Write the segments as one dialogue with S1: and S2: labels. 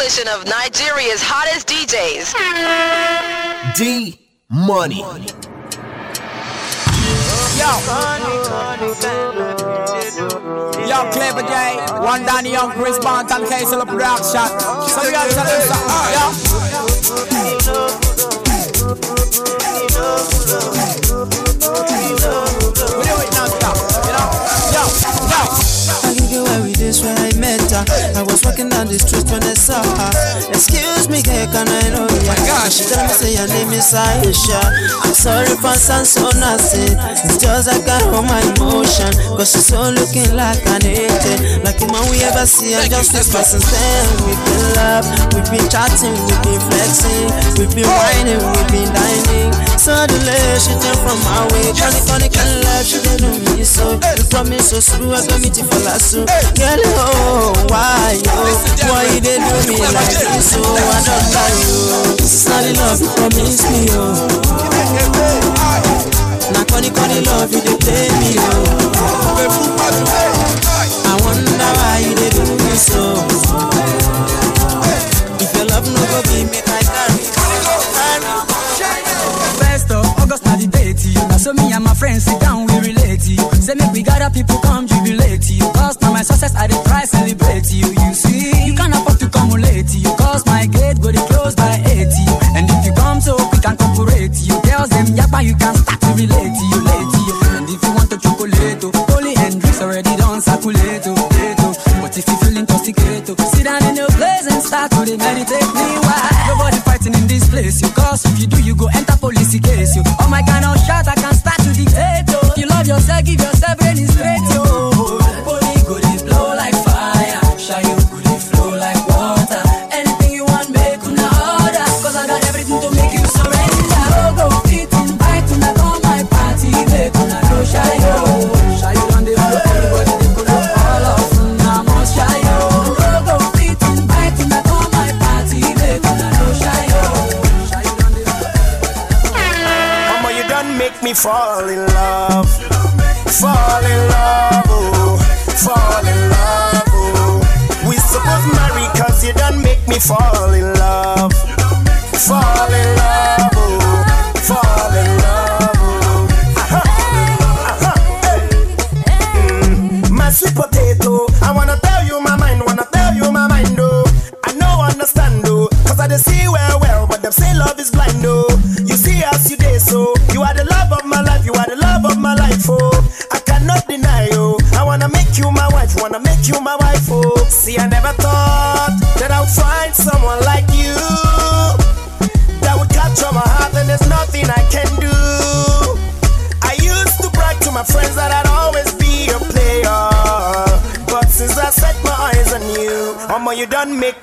S1: coalition of Nigeria's hottest DJs.
S2: D Money.
S3: Yo. Yo, Clever J, one Danny Young, Chris Bond, and Case of the production. So we got to Yo. We do it non-stop, you know? Yo, yo
S4: this where I met I was walking down the street when I saw her. Excuse me, girl, can I know you? Oh my gosh, she told me say your name is Aisha. I'm sorry for sound so nasty. It's just I got all my emotion. Cause she's so looking like an angel. Like the man we ever see, I just this person then we've been love, we've been chatting, we've been flexing, we've been whining, we've been dining. Suddenly she turned from my way. Funny, funny, can love, she didn't know me so. You promise so screw, I got me to fall asleep. Girl, oh, why, oh, why you did do me like this, oh, I don't you. This not the love you promised me, oh. Now, funny, funny love you, they play me, oh. I wonder why you did do me so. If your love no go be me, I can't.
S5: First of August, not the date. So me and my friends sit down, we relate. Say make we gather people come my success I dey try celebrate you. You see, you can't afford to come late you. Cause my gate go dey close by 80. And if you come so quick and corporate you. Girls them yakba you can start to relate to you late. And if you want to chocolate, oh, Holy Hendrix already done circulate. Oh, oh. But if you feel intoxicated, sit down in your place and start to meditate me. Why? Nobody fighting in this place. You cause if you do, you go enter police case. You. Oh my kind of shot, I can start to dictate. Oh. If you love yourself, give yourself brain straight.
S6: Me fall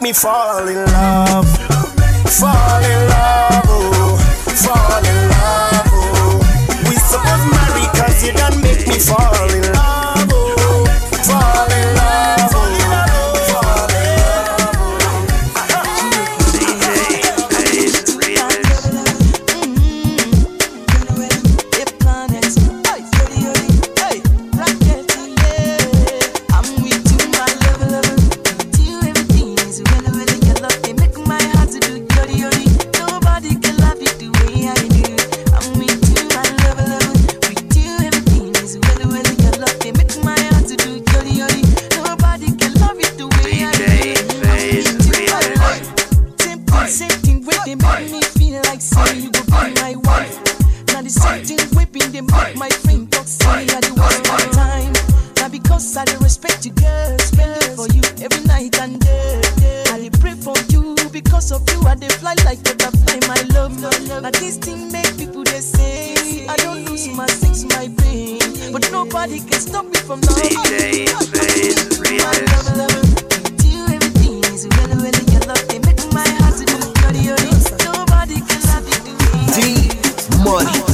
S6: me fall
S7: Now this thing make people they say I don't lose my sense, my brain, but nobody can stop me from loving you. My love, love, with you everything is well, well, your love. They make my heart to do yori yori. Nobody can love you the way I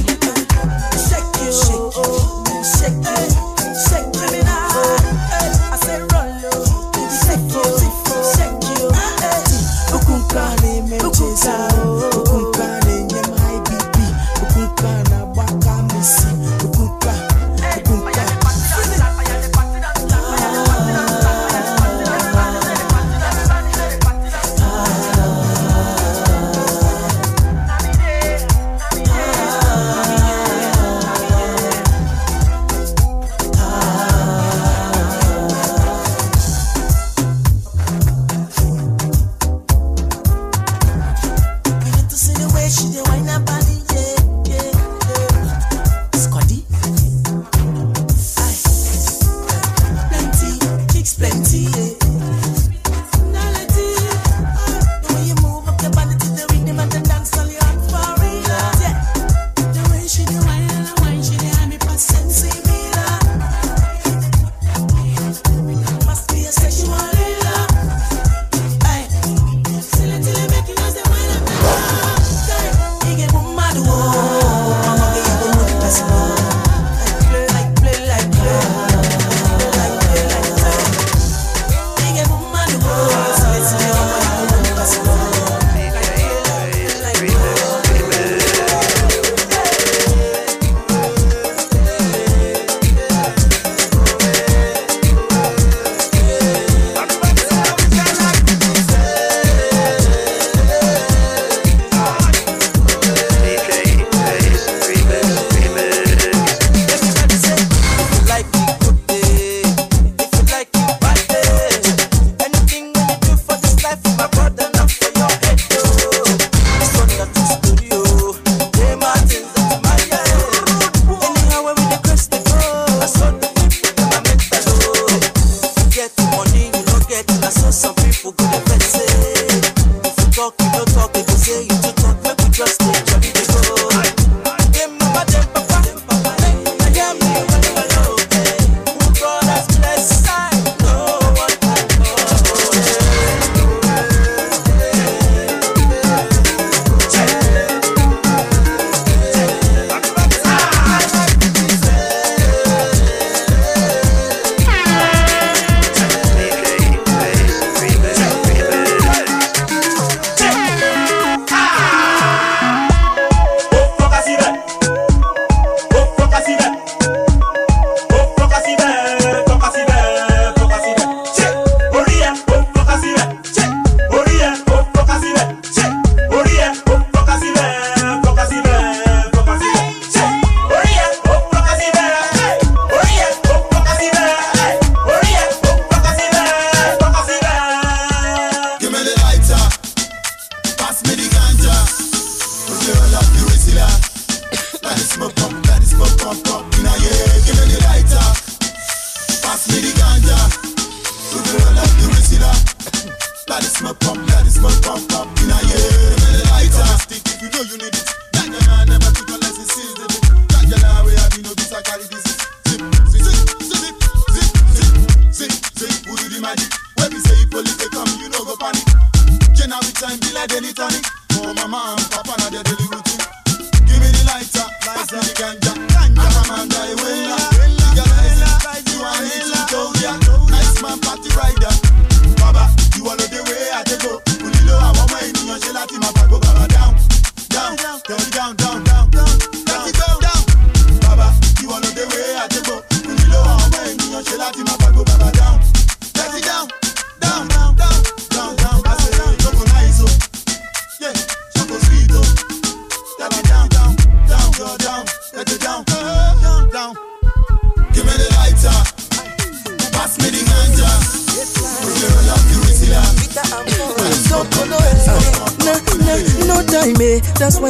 S8: àjẹgbọ́ kùnìlò àwọn ènìyàn ṣe láti má gbàgbọ́
S7: bá.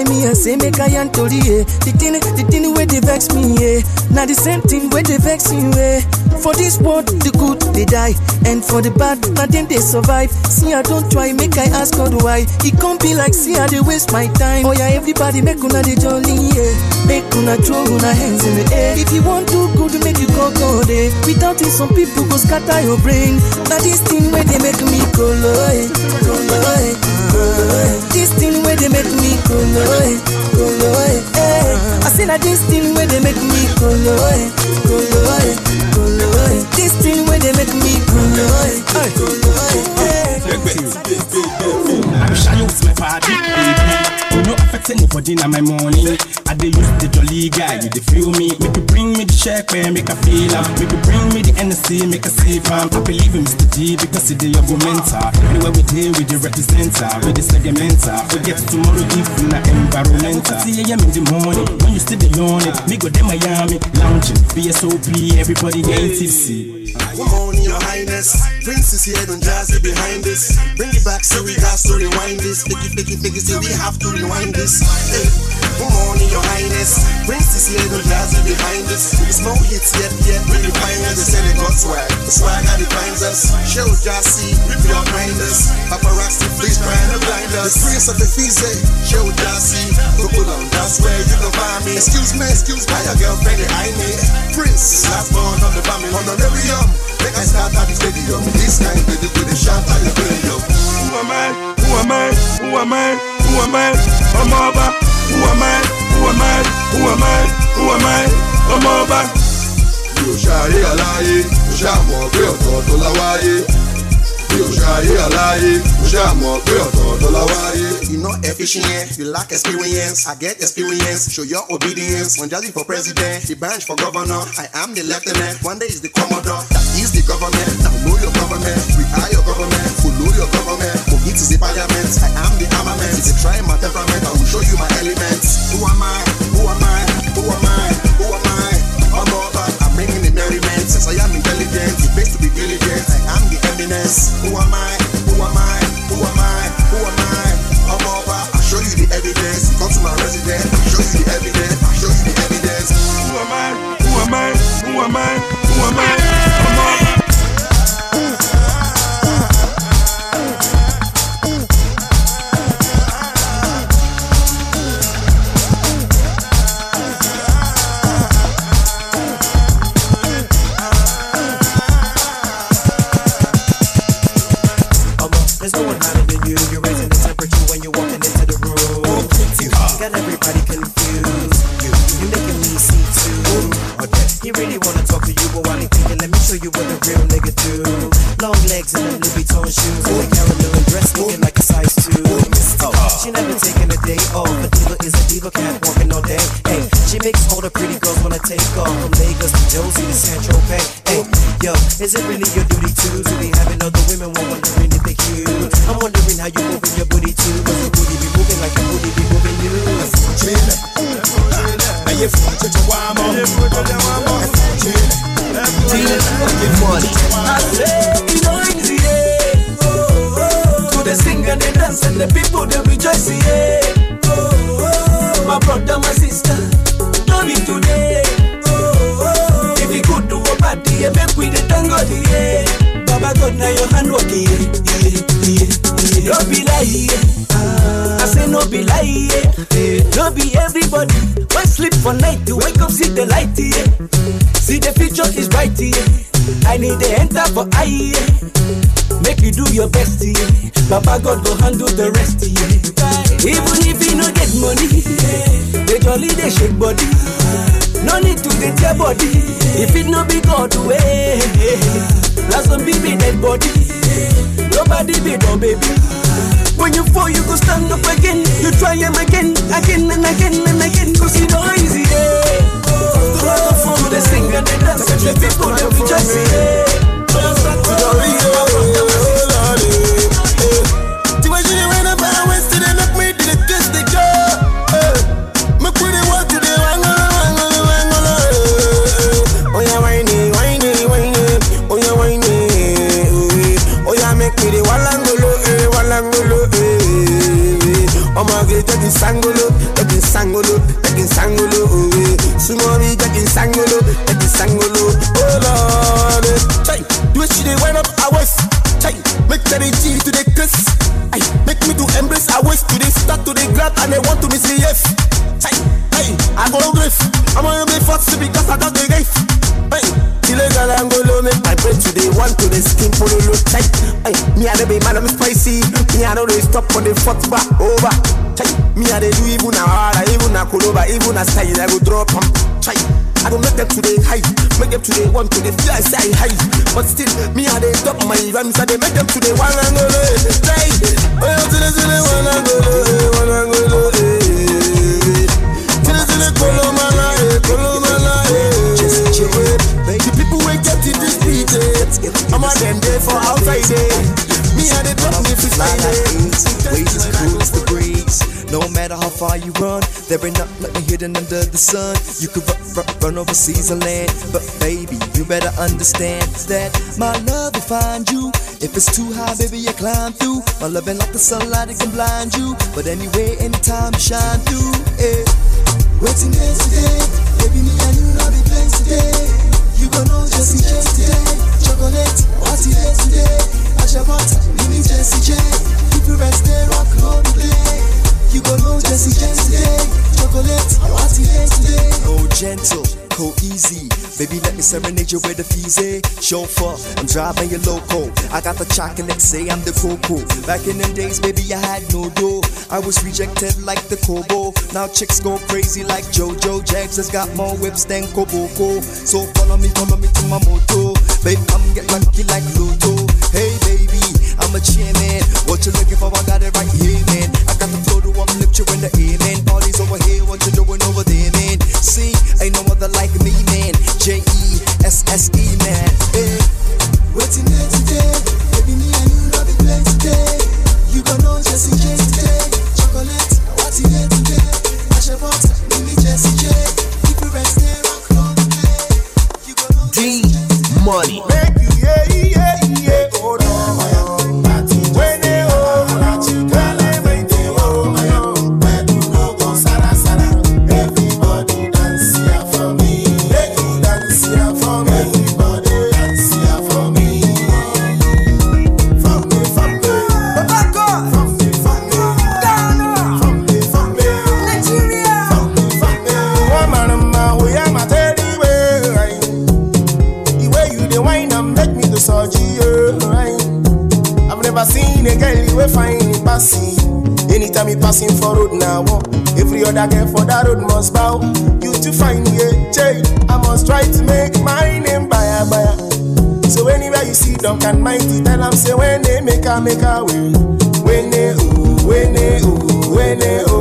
S7: Why me I say make I and tori, eh. The thing, the thing where they vex me, eh. Now the same thing where they vex you, eh. For this world, the good they die, and for the bad, now then they survive. See I don't try, make I ask God why. It can't be like see I they waste my time. Oh yeah, everybody make una the jolly, yeah. Make una throw una hands in the air. If you want to good, make you call God, eh. Without it, some people go scatter your brain. Now this thing where they make me go low, eh. Go low, eh. This thing where they make me low, eh. Low, eh. I say that this thing where they make me low, eh. Low, eh. Low, eh. This thing where they make me low, eh. Low, eh.
S9: Party. You know affect anybody na my money. I dey use the jolly guy, you dey feel me. Make you bring me the check, man, make I feel am. Make you bring me the NSC, make I save am. I believe in Mr. G because he dey your mentor. Anywhere we dey, we dey representer, we dey segmenter. Forget tomorrow if na environmental. 3 a.m. in the morning, when you still dey yawning, me go dey Miami, lounging, BSOP, everybody getting tipsy.
S8: Good morning, your highness. Prince is here, don't jazz it behind this. Bring it back, so we got to rewind this. Flicky, flicky, flicky, so we have to rewind this. Hey. Good morning, your highness. Prince is here, don't jazz it behind this. It's no hits yet, yet, we refine us. They say they got swag. The swag that defines us. Show Jassy, rip your blinders. Paparazzi, please trying to blind us. The prince of the Fize, eh? show Jassy. Go on, that's where you can find me. Excuse me, excuse me, your girlfriend behind me. Prince, last born on the family, honorarium. Make I start at the stadium. This kind of baby with a shot at the stadium.
S10: Who am I? Who am I? Who am I? Who am I? I'm over. Who am I? Who am I? Who am I? Who am I? I'm over.
S8: Mi ò ṣàyè aláyé, mo ṣàmọ̀ pé ọ̀tọ̀ọ̀tọ̀ la wáyé. Mi ò ṣàyè aláyé, mo ṣàmọ̀ pé ọ̀tọ̀ọ̀tọ̀ la wáyé. You know efficient, you lack experience. I get experience, show your obedience. Jazzy for president, the branch for governor. I am the lieutenant, one day is the commodore. That is the government, now know your government. We are your government, follow your government. It is the parliament, I am the armament. If you try my temperament, I will show you my elements. Who am I? Who am I? Who am I? Who am I? I'm over. I'll show you the evidence. Come to my residence. I'll show you the evidence.
S4: Your
S11: working. Yeah, yeah, yeah. No be lie, yeah. I say no be lie, yeah. No be everybody. When sleep for night, to wake up, see the light, yeah. See the future is bright, yeah. I need the enter for eye, yeah. Make you do your best, yeah. Baba God go handle the rest, yeah. Even if you no get money, yeah. they jolly they shake body. No need to get your body. If it no be God way, that's some baby dead body. Nobody be no baby. When you fall, you go stand up again. You try him again, again and again and again. Cause you know easy, yeah. To run the phone, they and they the people they rejoice, yeah. To the real,
S6: taking sangolo, taking sangolo, taking sangolo, eh. Sumo me taking sangolo, taking sangolo. Oh Lord, eh. Chai, the way she dey wind up her waist. Chai, make that G to the kiss. Ay, make me to embrace her waist to the start to the grab and they want to yes. Chai, hey, I go grief. I'm on the first because I got the gift. Hey, illegal angolo make my brain to the one to the skin polo look tight. Hey, me I dey be man I'm spicy. Me I know they stop on the foot back over. Chai, me I dey do even a hard, even a koloba, even a style I go drop 'em. Chai. I don't make them to the high, make them to the one to the fly side high. But still, me I they top my rhymes, I they make them to the one and go low. Hey, oh yeah, to the to the one and go low, eh, one and go low. eh. To the to the kolo mana, eh, kolo mana, eh. The people we get in this beat, eh. I'm a them there for outside, eh. Me I they top me slide, eh.
S12: Ways to cruise the breeze. No matter how far you run, there ain't nothing hidden under the sun. You could run, run, run overseas and land, but baby, you better understand that my love will find you. If it's too high, baby, you climb through. My love ain't like the sunlight, it can blind you. But anyway, anytime, you shine through. Yeah. Waiting here today, baby, me and you love the place today. You gon' know Jesse J today. Chocolate, what's it here today? Butter, me Jesse J. Keep you rest there, rock the day. You gon' know Jesse J today. Chocolate, it here today? Oh, gentle, easy. Baby, let me serenade you with a fizzy. Chauffeur, I'm driving your loco. I got the chocolate, say I'm the coco. Back in them days, baby, I had no dough. I was rejected like the Kobo. Now chicks go crazy like JoJo. Jags has got more whips than Koboko. So follow me, follow me to my moto. Babe, come get lucky like Luto. Hey, baby, I'm a chairman. What you looking for? I got it right here, man. I got the flow to uplift you in the air, man. Over here, what you doing over? See, ain't no other like me, man. J E S S E, man. Hey. Waiting here today, baby, me and you love the place today. You gon' know Jesse J.
S6: Them say when they make a make a way. When they ooh, when they ooh, when they ooh.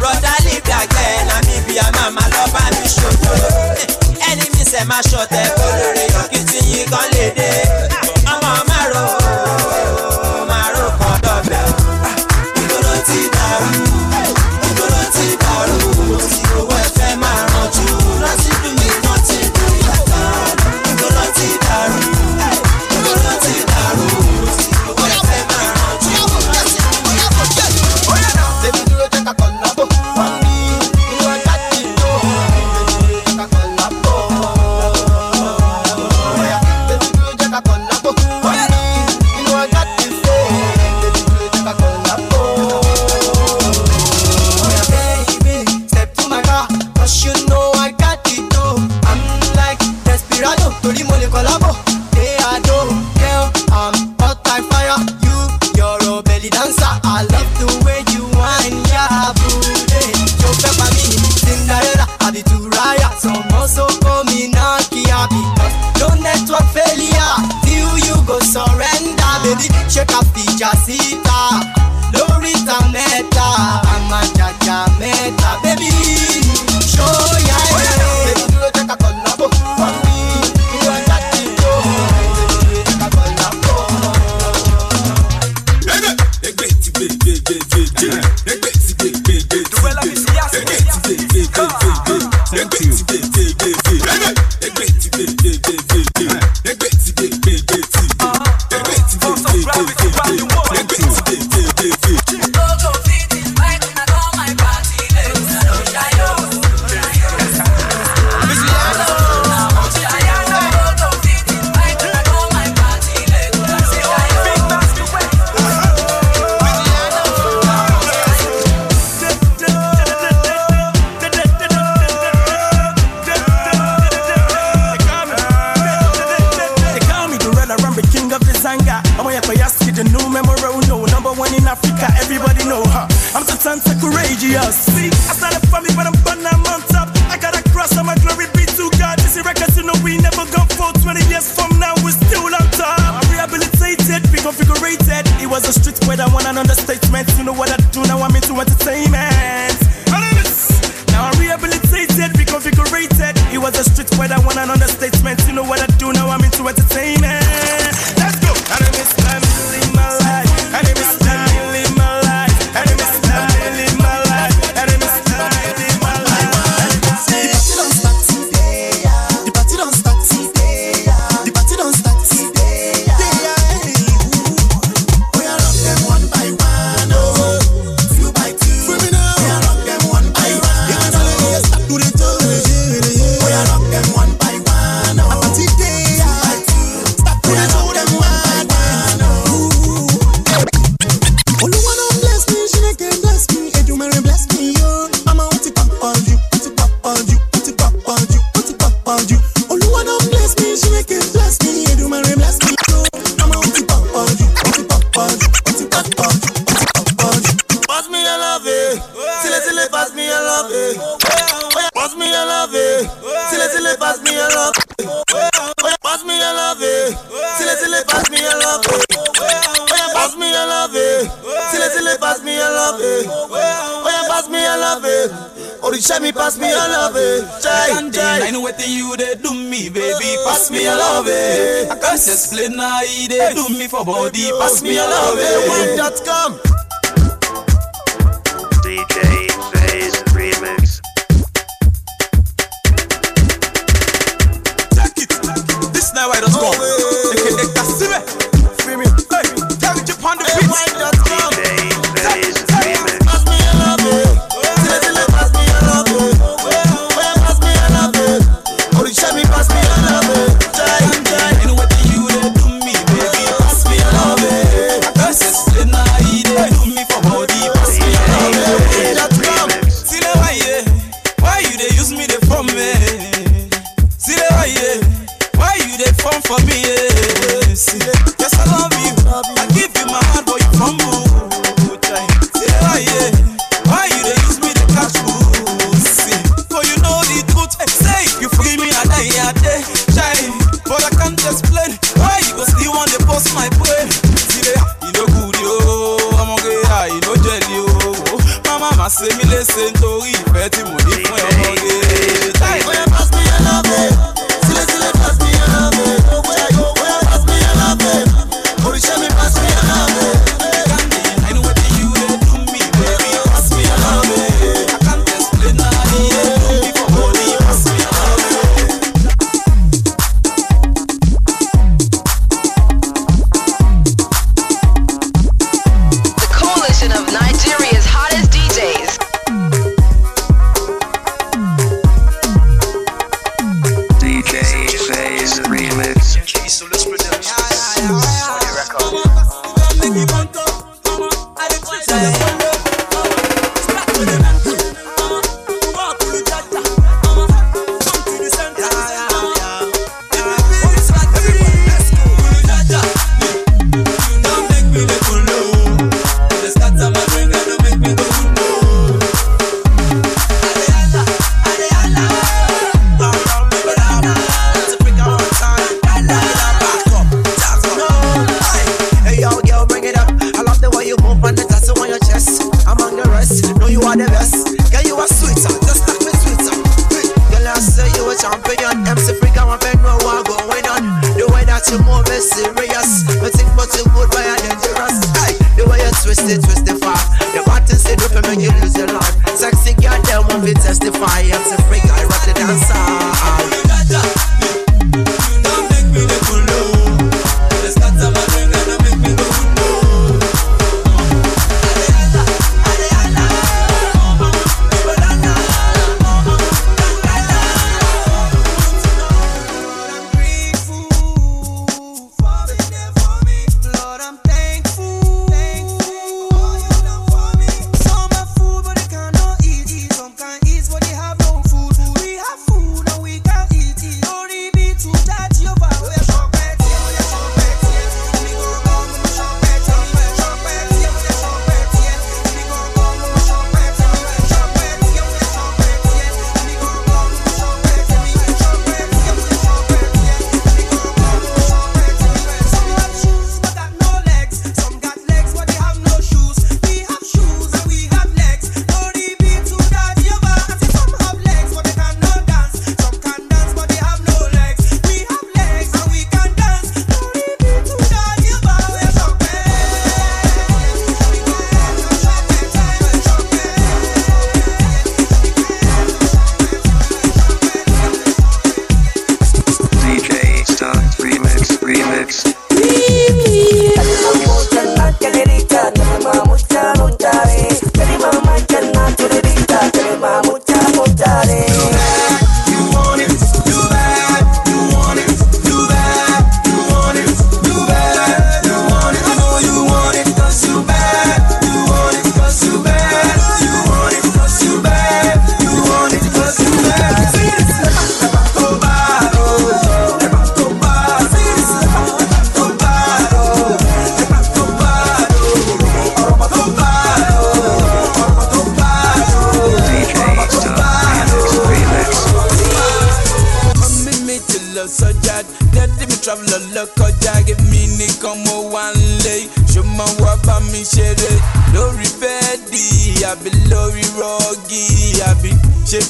S13: brother leave that girl and me be
S14: a mama love and be show
S15: you.
S16: say my shot.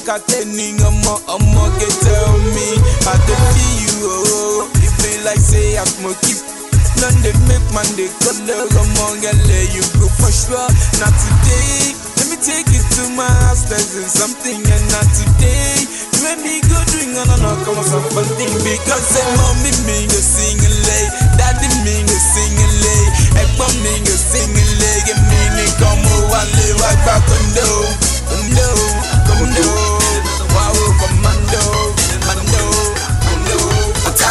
S16: Ṣé kàtẹ́ni ọmọ ọmọ get tell me I dey feel you oh it be like say I smoke it. None they make man they color among LA you go for sure not today let me take it to my house there's something and not today you and me go drink on and on come on something because say mommy me go sing a lay daddy me go sing a lay ẹ̀gbọ́n mi go sing a lay get me ni come wálé wá gbà kondo kondo kondo wá wo commando commando commando.
S11: ọ̀tá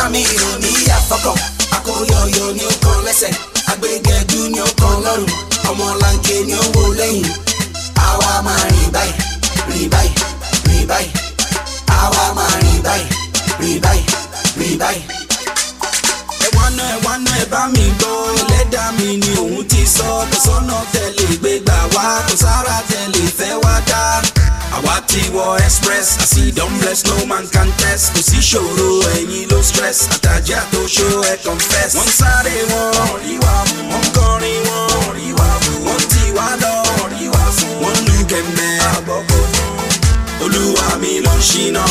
S11: akóyọyọ ní ọkàn lẹ́sẹ̀ agbẹ́gẹ́dú ní ọkàn lọ́rùn ọmọlanke ní owó lẹ́yìn àwa máa rìn báyìí rìn báyìí mi gbọ́ ẹlẹ́dàá ni òun ti sọ kò sọ́nà tẹ̀lé gbégbá wá kò sára tẹ̀lé fẹ́ wá dá. Àwa ti wọ express àti don bless no man can test. Kò sí ṣòro ẹ̀yin ló stress. Àtàjà tó ṣó ẹ confess. wọ́n sáré wọn rí wa mú wọ́n kọrin wọn rí wa mú wọ́n ti wá lọ rí wa fún. Wọ́n lu kẹ̀mẹ́. Àbọ̀bọ̀nù. olúwa mi ló ń ṣínà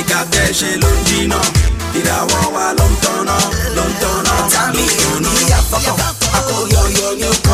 S11: ìka tẹ́ ṣe ló ń jìnnà. Ìràwọ̀ wa ló ń tọ́nà ló ń tọ́nà. ọ̀tá mi ò ní àfọkàn akóyọyọ ní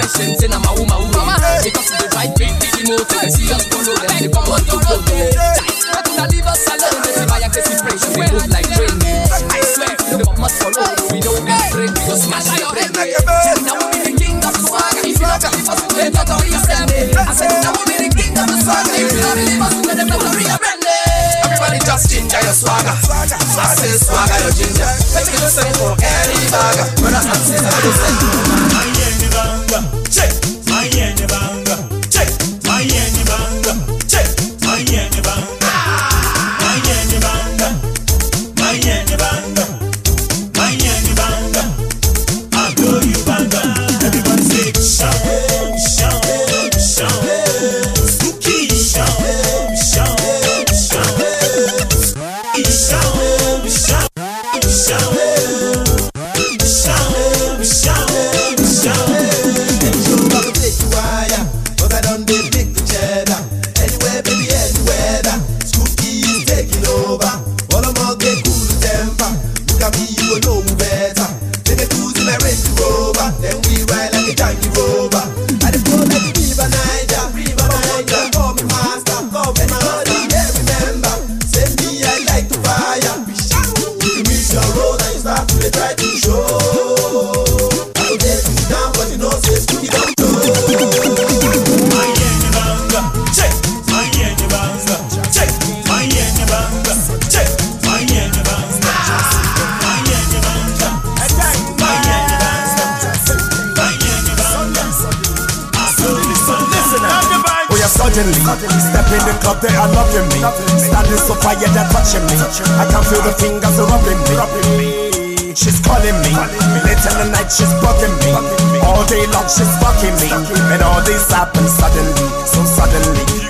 S9: the fresh and say na mawu mawu. Because we drive big big motor, they see us follow them, they come on to go there. Not leave us alone, say buy a crazy fresh, we move like train. I swear, the pop must follow, we don't be afraid, we go smash your head. Now we be the king of the swagger, if you don't believe us, we don't know your friend. I said now we be the king of the swagger, if you don't believe us, we don't know your friend. Everybody just ginger your swagger. I say swagger your ginger. Let's get send for any bagger. Brothers and sisters, we send.
S6: Rubbing me. She's calling me. Late in the night, she's bugging me. All day long, she's fucking me. And all this happens suddenly So suddenly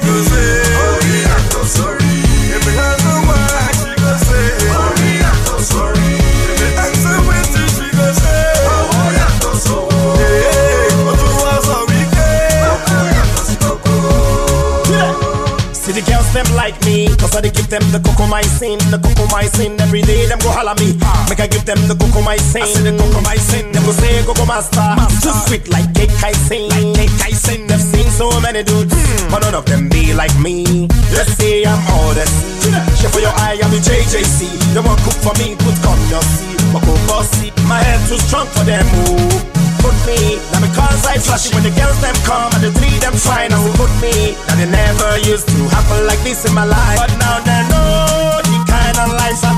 S6: me, cause I give them the cocomycin, the cocomycin. Every day them go holla me, make I give them the cocomycin. I say the cocomycin, them go say coco master. Too sweet like cake icing, like cake icing. They've seen so many dudes, hmm. but none of them be like me. Let's say I'm honest. Chef for your eye, I'm the JJC. They won't cook for me, put come your see. Coco bossy, my head too strong for them. Ooh. Put me, now because I flash it when the girls them come and the three them trying to put me. Now they never used to happen like this in my life, but now they know the kind of life I'm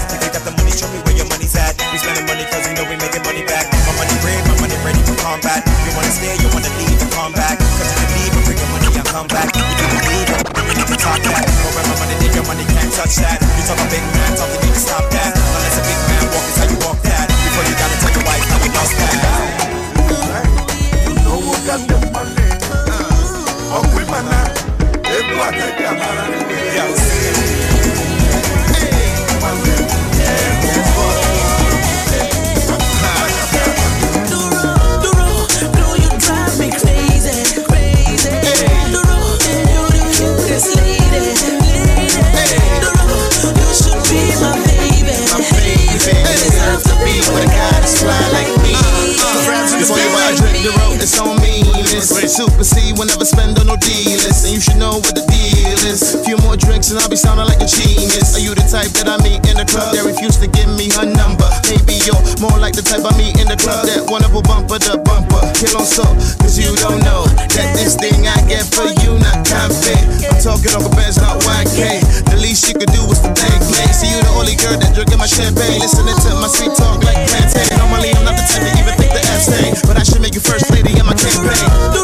S17: touch that. You talk a big man, talk, you need to stop that. Unless a big man walk, is how you walk that. Before you gotta tell your wife how you lost that.
S7: You know who got the money?
S18: Super C will never spend on no dealers. And you should know what the deal is. Few more drinks and I'll be sounding like a genius. Are you the type that I meet in the club that refuse to give me her number? Maybe you're more like the type I meet in the club that wanna go bumper to bumper. Kill on so, cause you don't know that this thing I get for you not cafe. I'm talking Uncle Ben's not YK. The least you could do is to thank me. See you the only girl that drinking my champagne. Listening to my sweet talk like plantain. Normally I'm not the type to even think the F. But I should make you first lady in my campaign.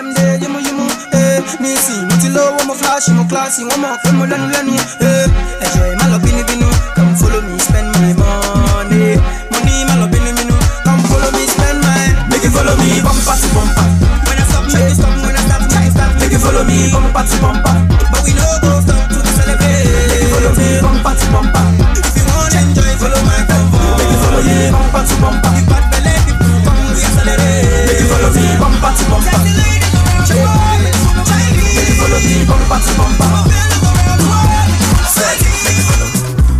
S15: Them there, you mo, you mo, eh. Nisi, mo ti low, mo flashy, mo classy, one more fẹ́ mo lẹ́nu lẹ́nu, eh. Ẹ̀jẹ̀ má lọ bínú bínú, come follow me, spend my money. Money má lọ bínú bínú, come follow me, spend my. Make you follow me, bumper to bumper. When I stop, make you stop. When I stop, you stop. Make you follow me, bumper to bumper.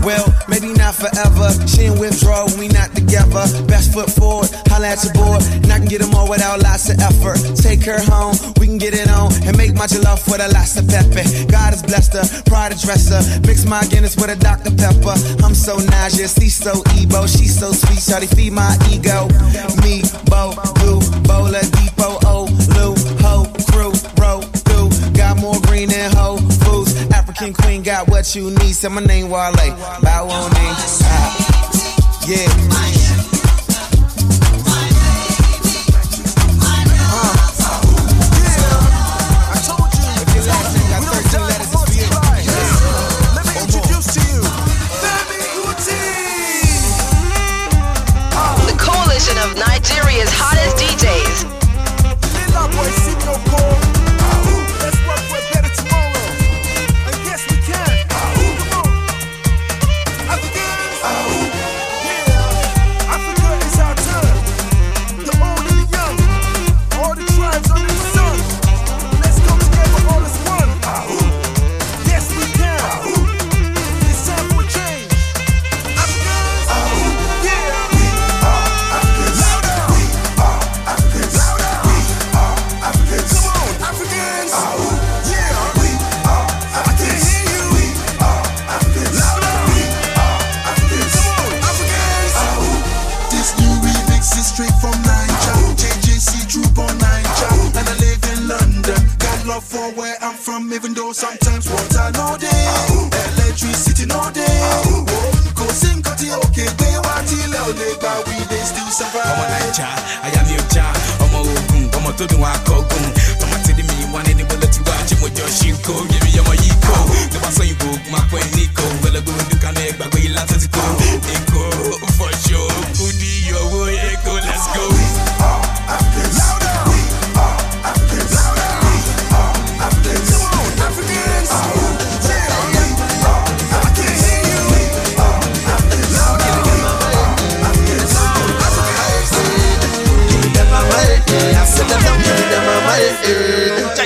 S18: Well, maybe not forever. She in withdrawal when we not together. Best foot forward, holla at your boy. And I can get them all without lots of effort. Take her home, we can get it on. And make my jollof with a lots of pepper. God has blessed her, pride dresser. Mix my Guinness with a Dr. Pepper. I'm so nauseous, he's so Ebo. She's so sweet, shawty feed my ego. Me, Bo, Boo, Bola, Depot, got what you need. Say my name Wale. Bow on me. Ah. Yeah.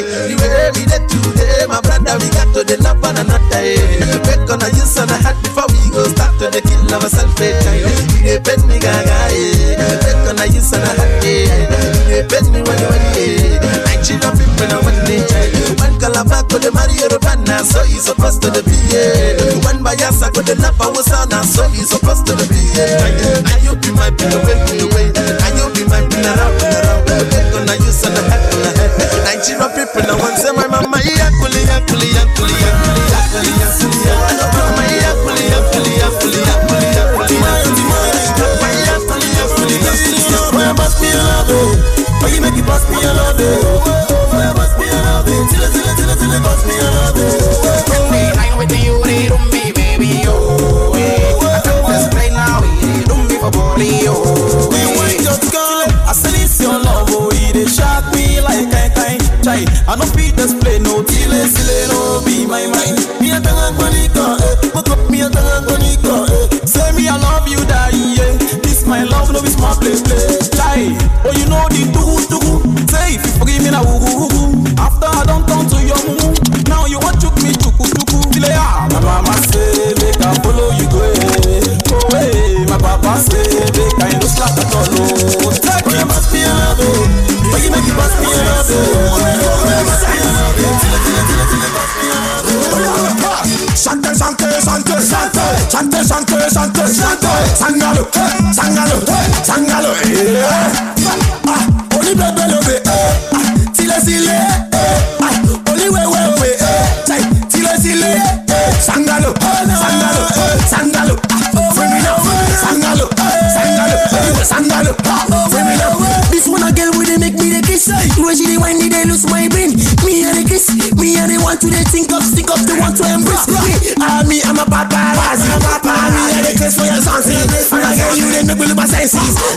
S18: You did today, my brother, we got to the love one another. Eh. Back gonna use on a hat before we go start to the kill of ourselves. Eh. You depend me gaga, eh. Back gonna use on a hat, eh. You depend me when when eh. I cheat on people on one day. One calabar could marry your partner, so he's supposed to be eh. One bias I could love our son, so he's supposed to the eh. And you be my pillow, pillow, and you be my pillow, pillow, pillow. Back on a use on Nigeria people,
S19: I
S16: want them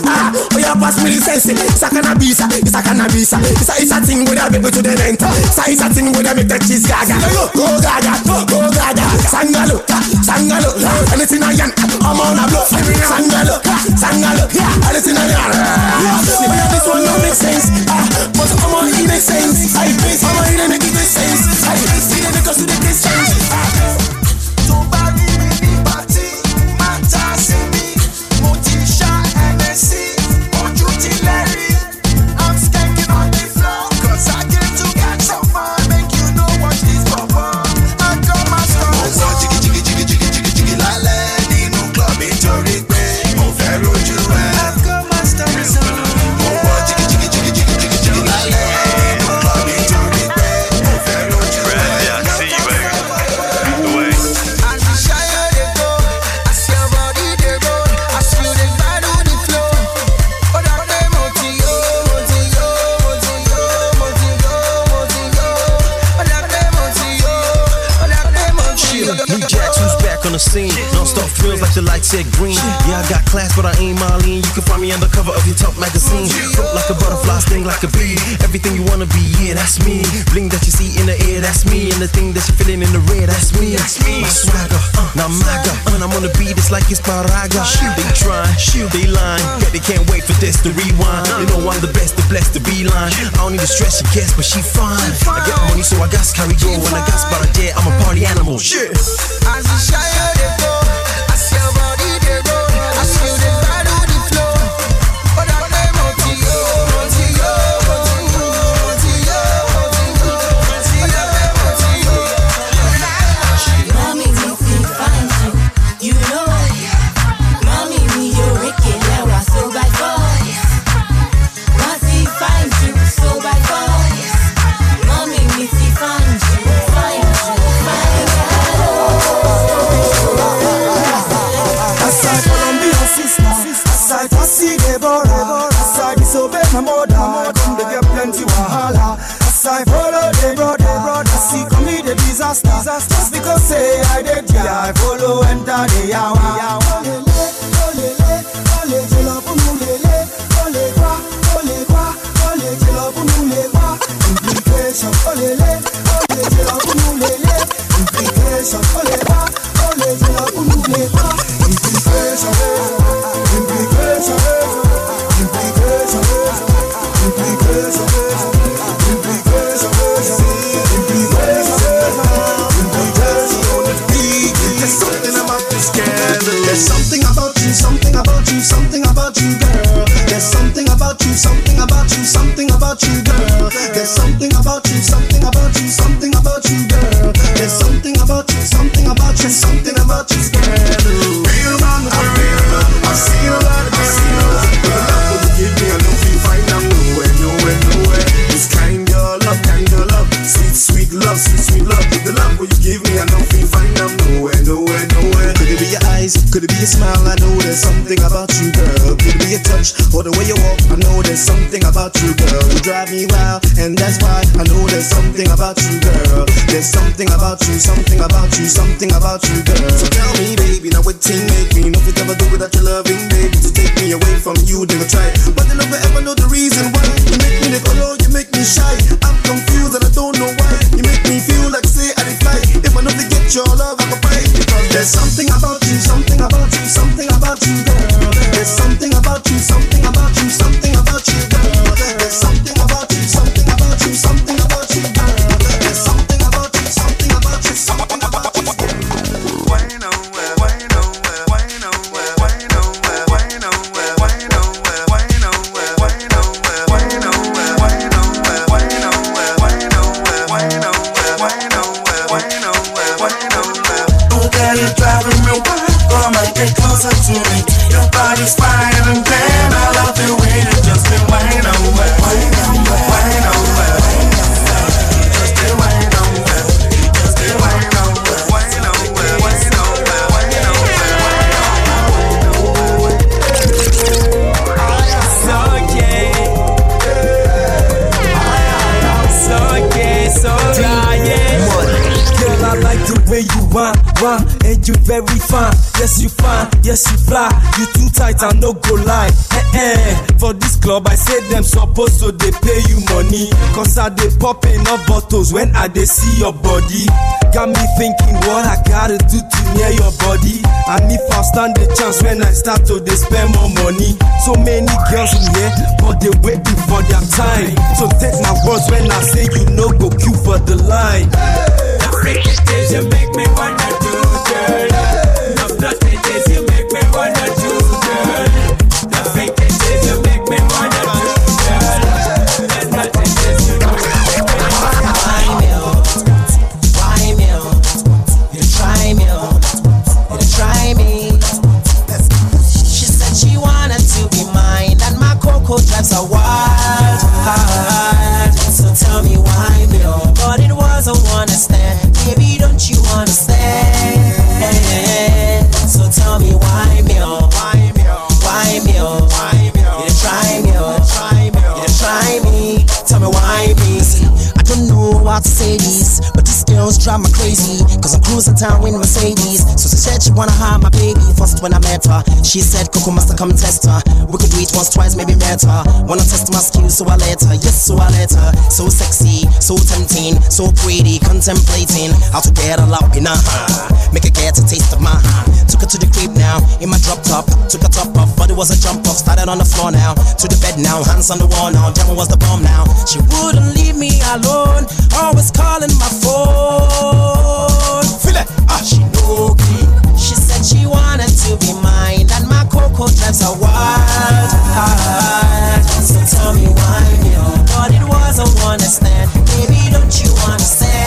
S16: Ah, oh
S6: yeah, pass me the license. It's a cannabis. It's a cannabis. It's a it's a thing where people to the rent. It's a it's a thing where make the cheese gaga. Go gaga, go gaga. Sangalo, sangalo. Anything I can, I'm on a blow. Sangalo, sangalo. Anything I can. Oh yeah, this one don't make sense. Ah, but come on, it makes sense. I face, come on, it make sense. I
S8: face, it make
S18: us
S8: to the distance. Ah. mean, you
S12: can find me on the cover of your top magazine. Flip like a butterfly, sting like a bee. Everything you wanna be, yeah, that's me. Bling that you see in the air, that's me. And the thing that you're feeling in the red, that's me. That's me. My swagger, uh, now maga. When I'm on the beat, it's like it's my raga. They trying, they lying. Yeah, uh. they can't wait for this to rewind. Uh. You know I'm the best, the blessed to be line. I don't need to stress, she guess, but she fine. I got money, so I got carry go. And I got spot, yeah, I'm a party animal. Shit.
S16: I see
S20: shy, they go. I see your
S8: body, they go. I see club, I say them supposed to they pay you money. Cause I they pop enough bottles when I they see your body. Got me thinking what I gotta do to near your body. And if I stand the chance when I start to they spend more money. So many girls in here, but they waiting for their time. So take my words when I say you no go queue for the line.
S21: Days you make me wanna do, girl. Nothing days you make me wanna
S15: understand? So tell me why me out? Why me out? Why me out? Why me out? You try me out. Try me out. You try me. Tell me why me. I don't know what to say this girl's drive me crazy. Cause I'm cruising town with Mercedes. So she said she wanna have my baby. First when I met her, she said Coco must come test her. We could do it once, twice, maybe better. Wanna test my skills, so I let her. Yes, so I let her. So sexy, so tempting, so pretty, contemplating how to get her love in her. Make her get a taste of my hand. Took her to the crib now, in my drop top. Took her top off, but it was a jump off. Started on the floor now, to the bed now, hands on the wall now. One was the bomb now. She wouldn't leave me alone, always calling my phone. It, ah, she said she wanted to be mine, and my cocoa drives her wild. So tell me why me, but it was a one stand. Baby, don't you understand?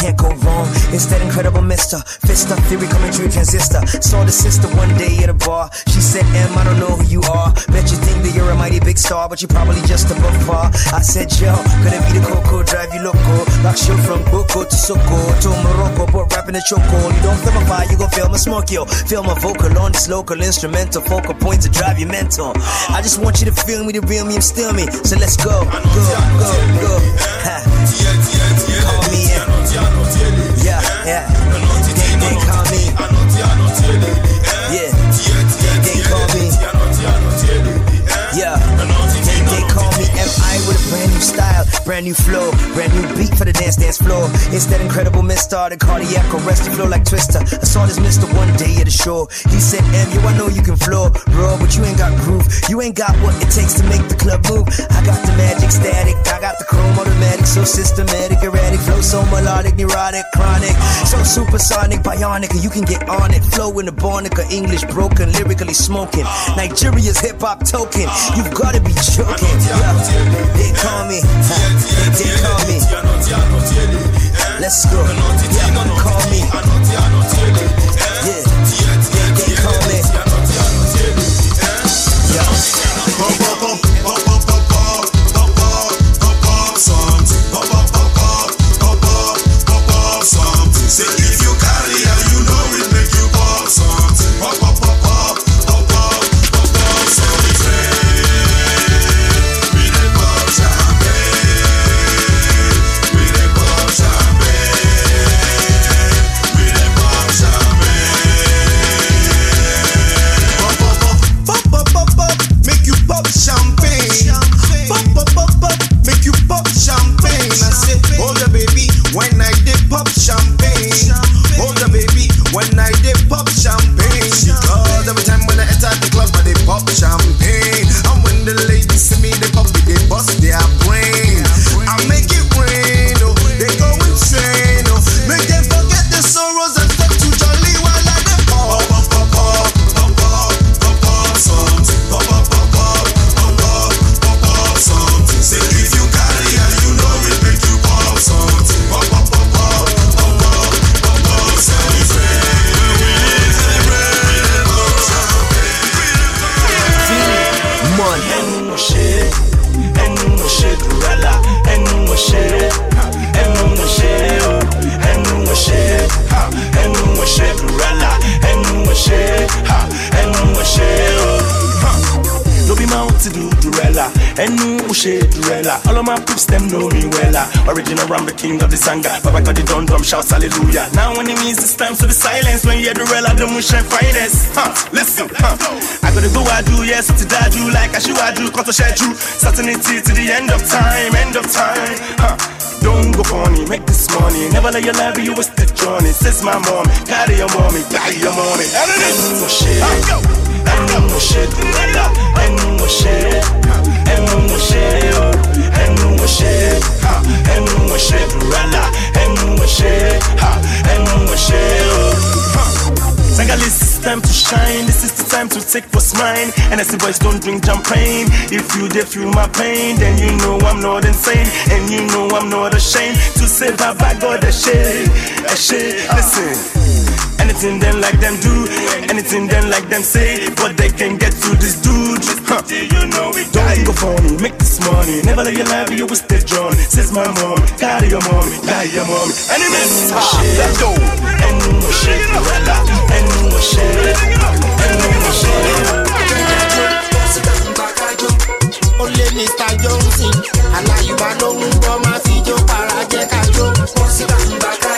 S2: Can't go wrong. It's that incredible Mister Fist up theory coming through transistor. Saw the sister one day at a bar. She said, M, I don't know who you are. Bet you think that you're a mighty big star, but you're probably just above par. I said, Yo, it be the Coco drive you loco? Rock show from Boko to Soko to Morocco, but rapping the choco. You don't feel my fire, you gon' feel my smoke, yo. Feel my vocal on this local instrumental, focal point to drive you mental. I just want you to feel me, to real me, and still me. So let's go, go, go, go. Ha. Call me. Yeah, yeah. They, they call me. Yeah. They, call me. Yeah. They, they call me MI with a brand new style, brand new flow, brand new beat for the dance dance floor. It's that incredible mister, the cardiac arrest, the flow like Twister. I saw this mister one day at the show. He said, M, yo, I know you can flow, bro, but you ain't got groove. You ain't got what it takes to make the club move. I got the magic static, I got the chrome automatic, so systematic, erratic, flow so melodic, neurotic, chronic, so supersonic, bionic, you can get on it. Flow in the Barnica, English broken, lyrically smoking. Nigeria's hip hop token. You've gotta be joking. Yeah. They call me, huh, they call me.
S8: Let's go. Yeah, call me. Yeah.
S22: Satan to
S9: take what's mine. And I say, boys, don't drink champagne. If you did feel my pain, then you know I'm not insane. And you know I'm not ashamed to say, Baba, God, a shame. a shame. Listen. Anything them like them do, anything them like them say, but they can get through this dude. Huh. You know we Don't go for me, make this money. Never let your life you will stay. Says my mom, carry your mommy, die your mommy. let's dough, and shit, shit.
S23: Ẹ mú you. ṣe. Ó lé Mr. Johnson, àlàyé wa ló ń gbọ́ máa fi jó para jẹ́ ká
S24: jó. Wọ́n sì bá
S11: ń bá ká.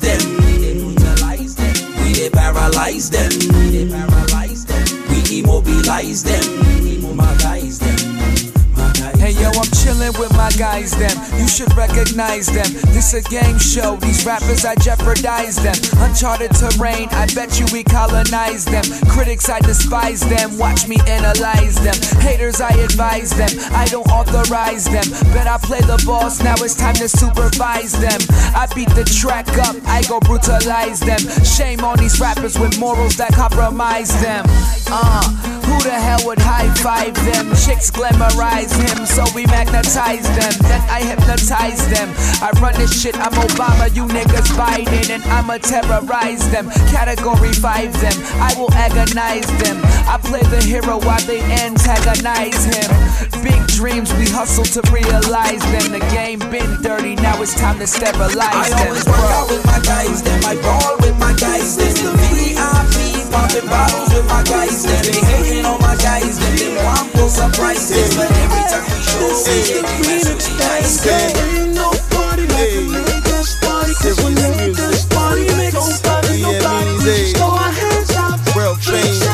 S11: Them, we they brutalize them, we they paralyze them, we immobilize them,
S25: I'm chillin' with my guys, them. You should recognize them. This a game show. These rappers, I jeopardize them. Uncharted terrain, I bet you we colonize them. Critics, I despise them. Watch me analyze them. Haters, I advise them. I don't authorize them. Bet I play the boss, now it's time to supervise them. I beat the track up, I go brutalize them. Shame on these rappers with morals that compromise them. Uh, who the hell would high five them? Chicks glamorize him, so we magnetize them. Then I hypnotize them. I run this shit, I'm Obama, you niggas Biden, and I'ma terrorize them. Category 5 them, I will agonize them. I play the hero while they antagonize him. Big dreams, we hustle to realize them. The game been dirty, now it's time to sterilize
S11: I
S25: them.
S11: always work out with my guys, them I ball with my guys, them the VIP, popping bottles with my guys, them they hating on my guys, them they want will surprise. Them, but every time we show, we they demasculinize them.
S7: Ain't no party like a Vegas party, 'cause when Vegas party nobody, nobody, we just throw our hands up.
S18: World
S7: Drinks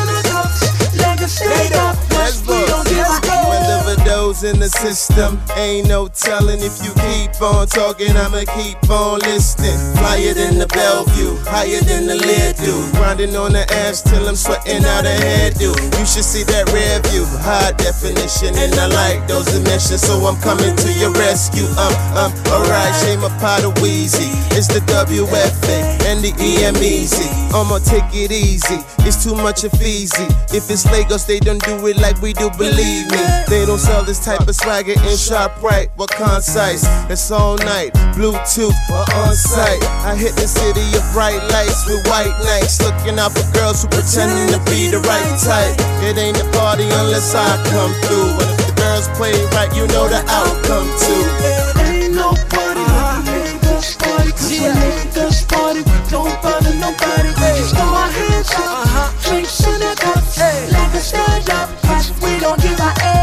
S7: In the
S18: system, ain't no telling if you keep on talking, I'ma keep on listening. Flyer than the Bellevue, higher than the lid do. Grinding on the ass till I'm sweating out a hairdo. You should see that rear view, high definition, and I like those dimensions, so I'm coming to your rescue. Um, um, alright, shame a pot of Wheezy. It's the WFA and the EMEZ. I'ma take it easy, it's too much of easy. If it's Lagos, they don't do it like we do, believe me. They don't sell this type of swagger in sharp right, what concise. It's all night, Bluetooth or on site. I hit the city of bright lights with white nights, looking out for girls who pretending to be the right type. It ain't a party unless I come through. And if the girls play right, you know the outcome too.
S7: Ain't no party like a Vegas party, 'cause when Vegas party, we don't bother nobody. We just throw our hands up, uh-huh. drinks in the cups, like a stand up, cause we don't give A.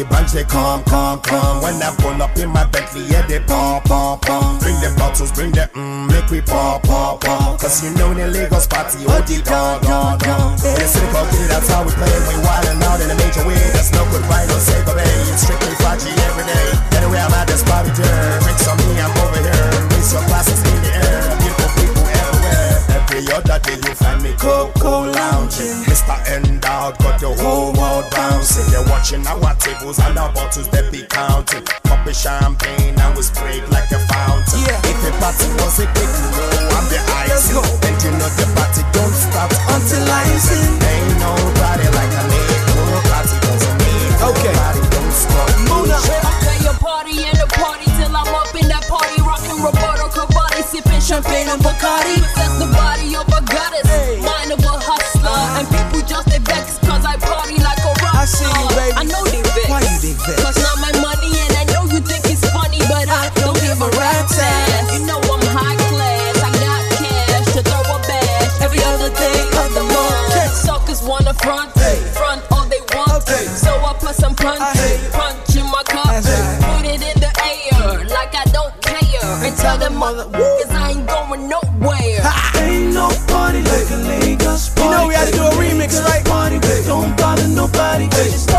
S6: the band say come, come, come. When I pull up in my Bentley, yeah they pom, pom, pom. Bring the bottles, bring the mm, make we pop, pop, pop Cause you know the Lagos party, oh the don, don, don In the city called that's how we play. We wildin' out in a major way, that's no good right, no but hey It's strictly Faji every day. Anyway I'm at this party Drinks on me, I'm over here. Raise your glasses everywhere Every other day you find me Coco lounging. Mr. Endowed got the whole world bouncing. They're watching our tables and our bottles they be counting. Cup of champagne and we spray it like a fountain. Yeah. If the party was a cake, you know I'm the icing And you know the party don't stop until I sing Ain't nobody like a nigga Party doesn't need okay. Nobody don't stop.
S26: Okay, your party and the party till I'm up in that party, rocking Roberto Cavalli, sipping champagne and Bacardi. That's the body of a goddess, mind of a hustler. Uh-huh. And people just they vex cause I party like a rock I
S16: see you, baby.
S26: I know they vex.
S16: Why you they vex?
S26: Cause not my money and I know you think it's funny, but I don't, don't give a rat's ass. You know I'm high class, I got cash to throw a bash every other day of the month. Hey. Suckers wanna front, hey. front all they want. Okay. So I put some punch. tell them mother, cause I ain't going nowhere. Ha!
S16: Ain't no party like a Lagos party. You know we had to do a remix, right? Party, don't bother nobody, just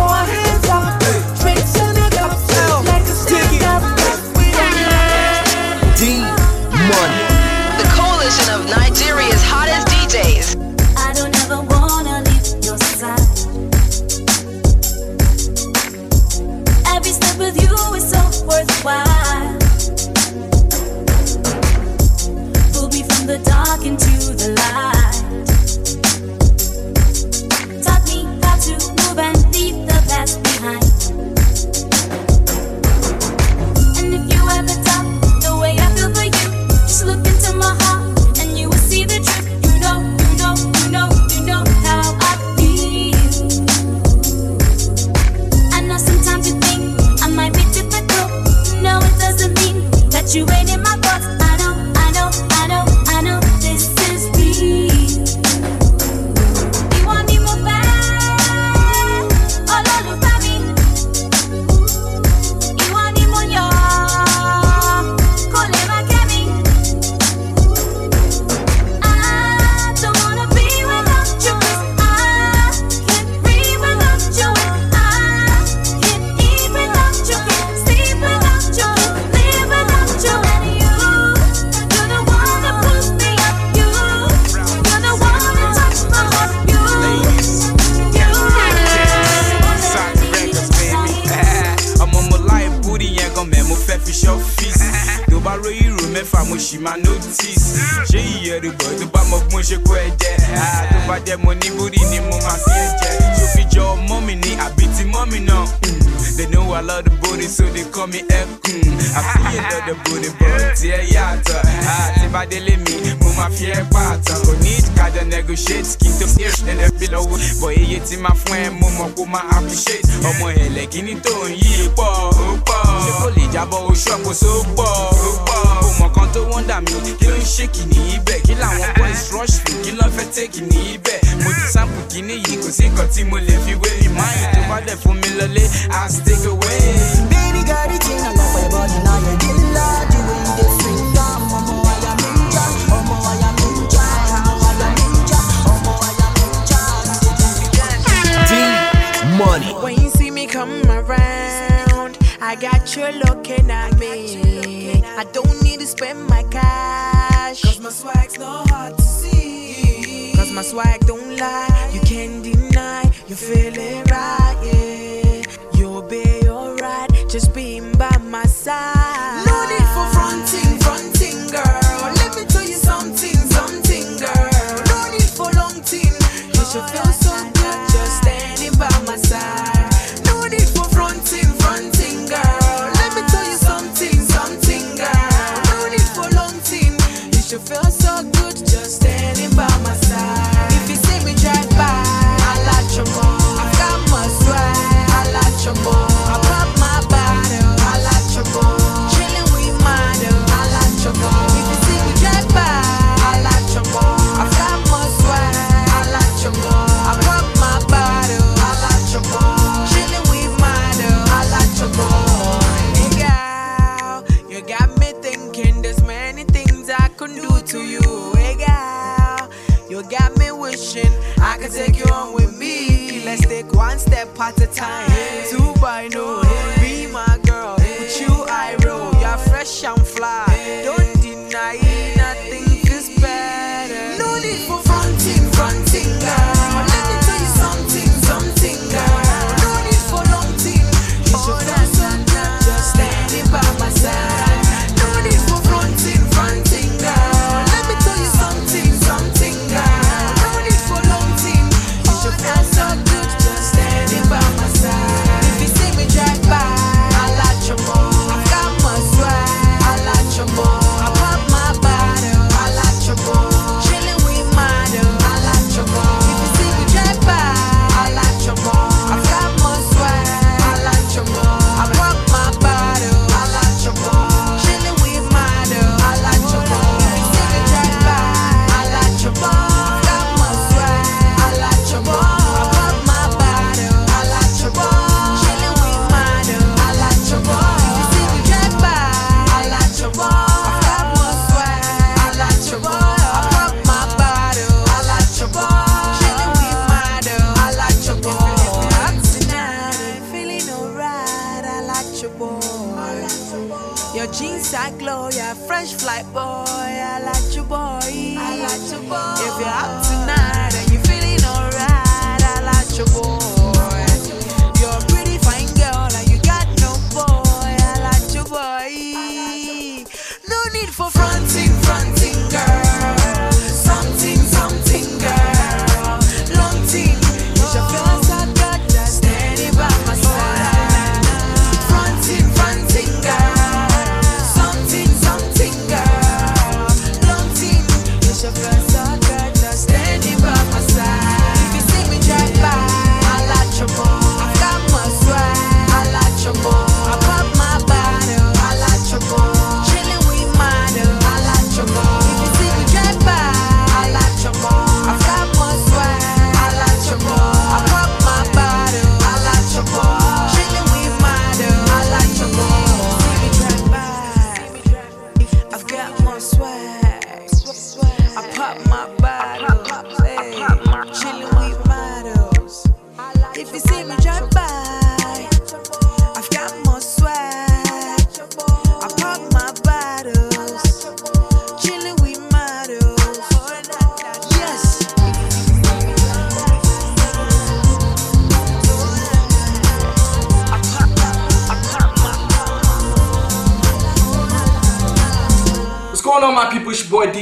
S15: You're
S27: looking at me. I don't need to spend my cash. Cause my swag's not hard to see. Cause my swag don't lie. You can't deny you're feeling right, yeah. You'll be alright just being by my side. No need for fronting, fronting, girl. Let me tell you something, something, girl. No need for long thing. You should feel so good just standing by my side.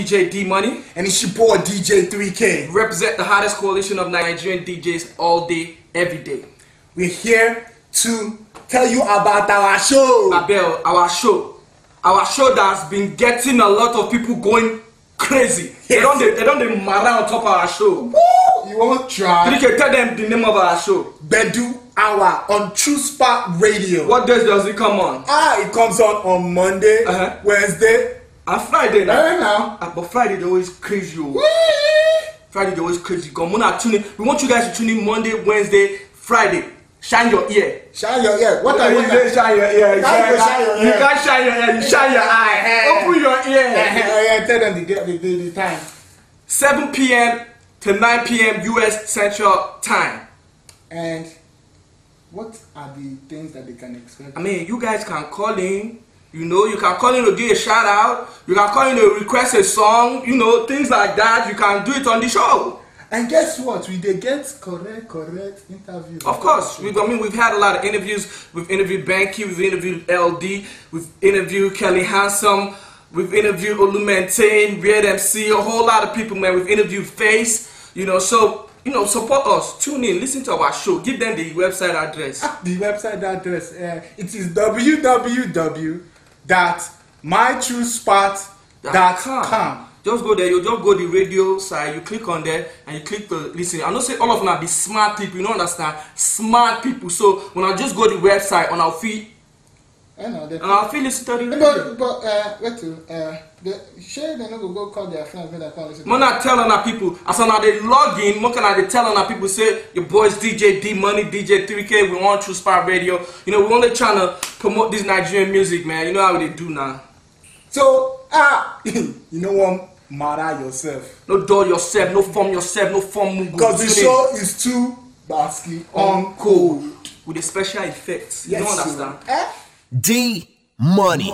S28: DJ D Money.
S10: And it's your boy DJ 3K.
S28: Represent the hottest coalition of Nigerian DJs all day, every day.
S10: We're here to tell you about our show.
S28: Abel, our show. Our show that's been getting a lot of people going crazy. They don't they, they don't they mara on top of our show.
S10: Woo! You won't try.
S28: You can tell them the name of our show.
S10: Bedu Hour on True Spot Radio.
S28: What days does it come on?
S10: Ah, it comes on on Monday,
S28: Uh-huh.
S10: Wednesday,
S28: And Friday now.
S10: Right now.
S28: Ah, but Friday they always crazy. Oh. Friday they always crazy. Come on, tune in. We want you guys to tune in Monday, Wednesday, Friday. Shine your ear.
S10: Shine your ear. What are
S28: you
S10: you
S28: say? Shine your ear.
S10: How you go shine your
S28: You
S10: ear?
S28: can't shine your ear. You shine your eye. Open your
S10: Eh,
S28: ear.
S10: eh, tell them the, the, the, the time.
S28: 7 p.m. to 9 p.m. U.S. Central Time.
S10: And what are the things that they can expect?
S28: I mean, you guys can call in. You know, you can call in to give a shout out. You can call in to request a song. You know, things like that. You can do it on the show.
S10: And guess what? We they get correct, correct interviews.
S28: Of course, we, I mean we've had a lot of interviews. We've interviewed Banky, we've interviewed LD, we've interviewed Kelly Handsome, we've interviewed Olu Maintain, Red MC, a whole lot of people, man. We've interviewed Face, you know. So you know, support us, tune in, listen to our show, give them the website address.
S10: The website address uh, it is www.mytruespot.com.
S28: Just go there, you just go the radio side, you click on there and you click to listen. I know say all of are be smart people, you don't understand? Smart people. So when I just go the website on our feed
S10: I know. They
S28: and our feed listen to the radio.
S10: but but uh, wait to uh, the they no go go call their friends when they come listen. to
S28: More not telling our people, as on they log in, more can I they telling our people say your boys DJ D Money, DJ 3K, we want True Spot Radio. You know, we only trying to promote this Nigerian music, man. You know how they do now.
S10: So ah, you know what? Mara yourself.
S28: No dull yourself, no form yourself, no form mugu.
S10: Because the show is too basky on cold.
S28: with a special effects.
S10: Yes,
S28: you don't understand?
S10: Eh?
S2: D Money.